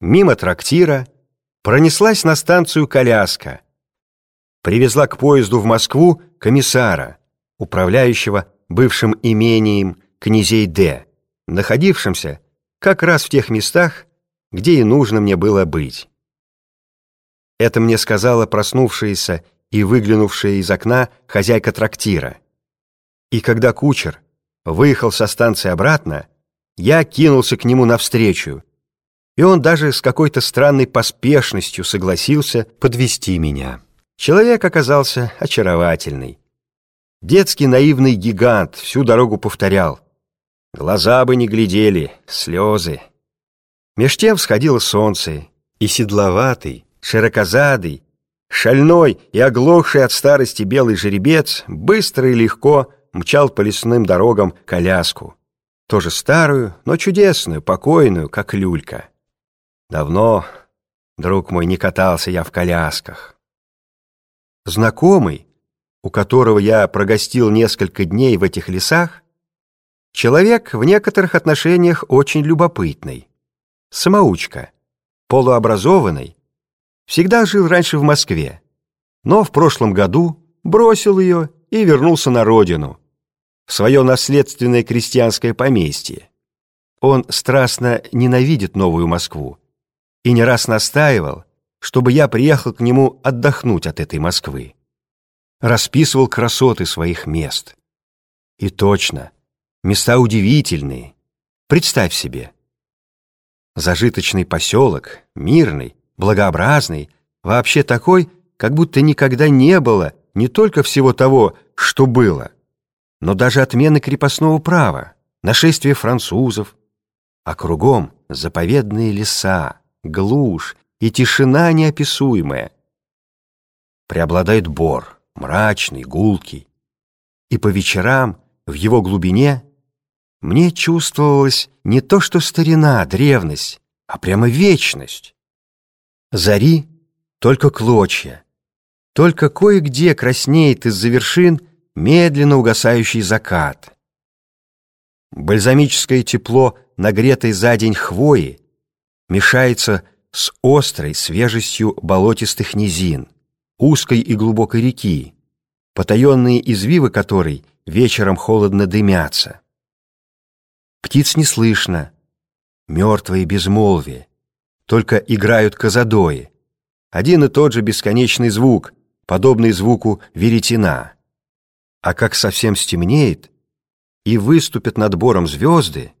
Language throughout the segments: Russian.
мимо трактира, пронеслась на станцию коляска. Привезла к поезду в Москву комиссара, управляющего бывшим имением князей Д, находившимся как раз в тех местах, где и нужно мне было быть. Это мне сказала проснувшаяся и выглянувшая из окна хозяйка трактира. И когда кучер выехал со станции обратно, я кинулся к нему навстречу, и он даже с какой-то странной поспешностью согласился подвести меня. Человек оказался очаровательный. Детский наивный гигант всю дорогу повторял. Глаза бы не глядели, слезы. Меж тем всходило солнце, и седловатый, широкозадый, шальной и оглохший от старости белый жеребец быстро и легко мчал по лесным дорогам коляску. Тоже старую, но чудесную, покойную, как люлька. Давно, друг мой, не катался я в колясках. Знакомый, у которого я прогостил несколько дней в этих лесах, человек в некоторых отношениях очень любопытный. Самоучка, полуобразованный, всегда жил раньше в Москве, но в прошлом году бросил ее и вернулся на родину, в свое наследственное крестьянское поместье. Он страстно ненавидит новую Москву и не раз настаивал, чтобы я приехал к нему отдохнуть от этой Москвы. Расписывал красоты своих мест. И точно, места удивительные. Представь себе. Зажиточный поселок, мирный, благообразный, вообще такой, как будто никогда не было не только всего того, что было, но даже отмены крепостного права, нашествия французов, а кругом заповедные леса, глушь и тишина неописуемая. Преобладает бор, мрачный, гулкий. И по вечерам в его глубине мне чувствовалась не то что старина, древность, а прямо вечность. Зари только клочья, только кое-где краснеет из-за вершин медленно угасающий закат. Бальзамическое тепло, нагретой за день хвои, мешается с острой свежестью болотистых низин, узкой и глубокой реки, потаенные извивы которой вечером холодно дымятся. Птиц не слышно, мертвое безмолвие, только играют козадои, один и тот же бесконечный звук, подобный звуку веретена. А как совсем стемнеет, и выступят над бором звезды,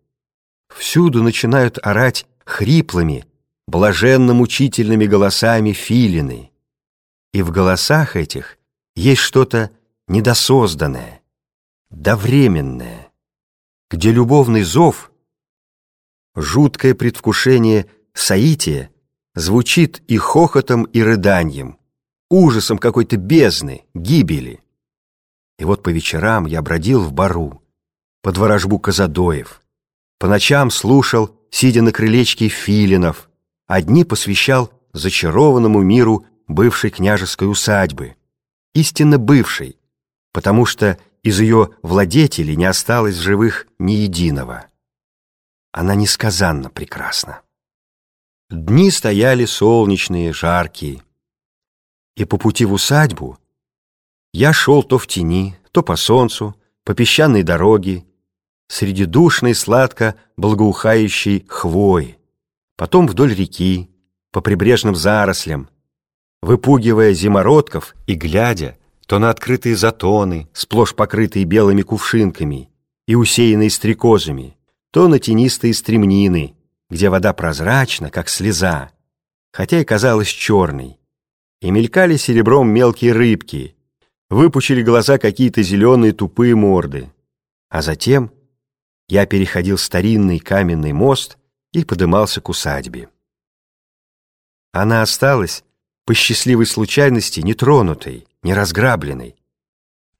всюду начинают орать хриплыми, блаженно-мучительными голосами филины. И в голосах этих есть что-то недосозданное, довременное, где любовный зов, жуткое предвкушение соития звучит и хохотом, и рыданием, ужасом какой-то бездны, гибели. И вот по вечерам я бродил в бару, под ворожбу Казадоев, по ночам слушал сидя на крылечке филинов, одни посвящал зачарованному миру бывшей княжеской усадьбы, истинно бывшей, потому что из ее владетелей не осталось живых ни единого. Она несказанно прекрасна. Дни стояли солнечные, жаркие, и по пути в усадьбу я шел то в тени, то по солнцу, по песчаной дороге, среди душной сладко благоухающей хвои, потом вдоль реки, по прибрежным зарослям, выпугивая зимородков и глядя то на открытые затоны, сплошь покрытые белыми кувшинками и усеянные стрекозами, то на тенистые стремнины, где вода прозрачна, как слеза, хотя и казалась черной, и мелькали серебром мелкие рыбки, выпучили глаза какие-то зеленые тупые морды, а затем я переходил старинный каменный мост и подымался к усадьбе. Она осталась, по счастливой случайности, нетронутой, неразграбленной.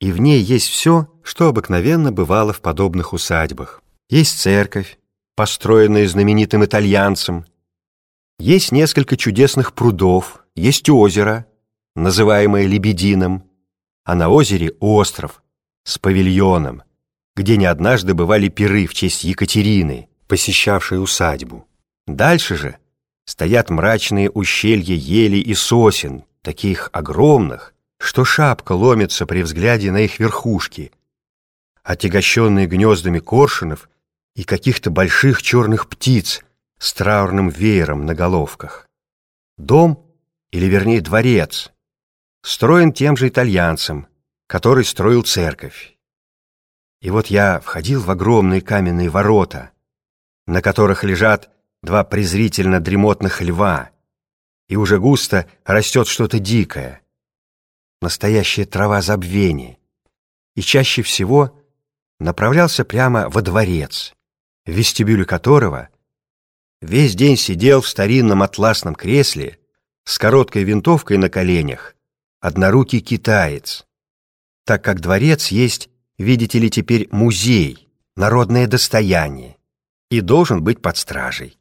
И в ней есть все, что обыкновенно бывало в подобных усадьбах. Есть церковь, построенная знаменитым итальянцем, есть несколько чудесных прудов, есть озеро, называемое Лебедином, а на озере остров с павильоном, где не однажды бывали пиры в честь Екатерины, посещавшей усадьбу. Дальше же стоят мрачные ущелья ели и сосен, таких огромных, что шапка ломится при взгляде на их верхушки, отягощенные гнездами коршунов и каких-то больших черных птиц с траурным веером на головках. Дом, или вернее дворец, строен тем же итальянцем, который строил церковь. И вот я входил в огромные каменные ворота, на которых лежат два презрительно дремотных льва, и уже густо растет что-то дикое, настоящая трава забвения, и чаще всего направлялся прямо во дворец, в вестибюле которого весь день сидел в старинном атласном кресле с короткой винтовкой на коленях однорукий китаец, так как дворец есть, видите ли, теперь музей, народное достояние и должен быть под стражей.